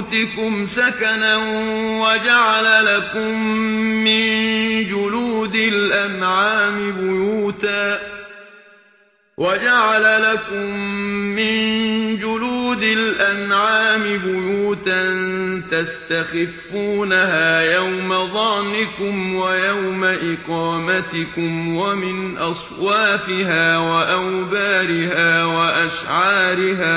بيوتكم سكنا وجعل لكم من جلود الأنعام بيوتا وجعل لكم من جلود الأنعام بيوتا تستخفونها يوم ظعنكم ويوم إقامتكم ومن أصوافها وأوبارها وأشعارها